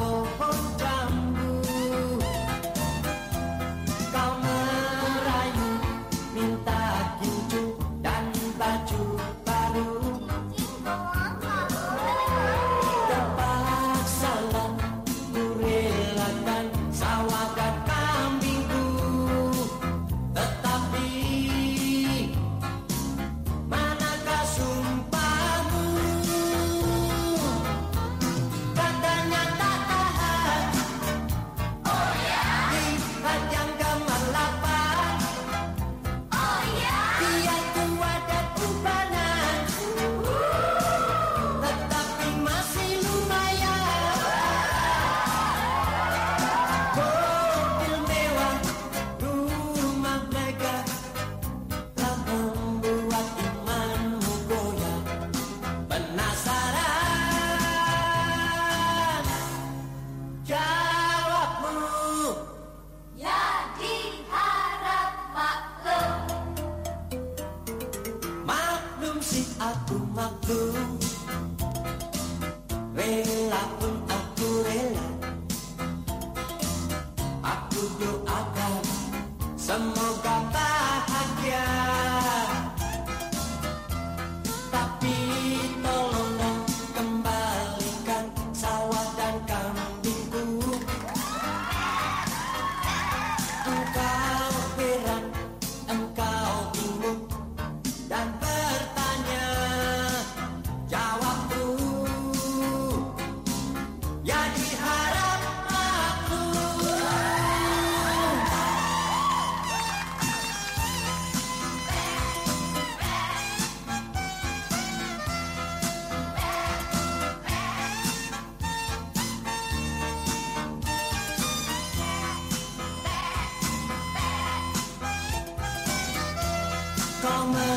oh, oh. oh. aku. Rela pun aku rela. Aku doa Come on.